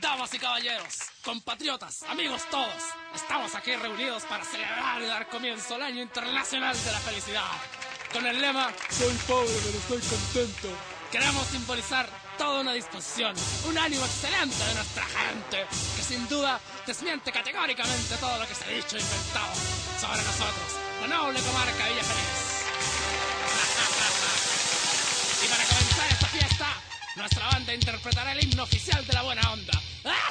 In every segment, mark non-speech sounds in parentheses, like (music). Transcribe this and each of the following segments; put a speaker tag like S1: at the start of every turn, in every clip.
S1: Damas y caballeros, compatriotas, amigos todos, estamos aquí reunidos para celebrar y dar comienzo al Año Internacional de la Felicidad. Con el lema Soy pobre pero estoy contento. Queremos simbolizar toda una disposición, un ánimo excelente de nuestra gente, que sin duda desmiente categóricamente todo lo que se ha dicho e inventado sobre nosotros, la noble comarca Villa Feliz. (laughs) y para comenzar esta fiesta, nuestra banda interpretará el himno oficial de la buena onda. ¡Esa onda!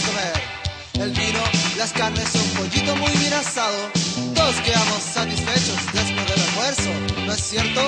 S2: comer. El vino, las carnes, un pollito muy bien asado. Todos quedamos satisfechos después del almuerzo, ¿no es cierto?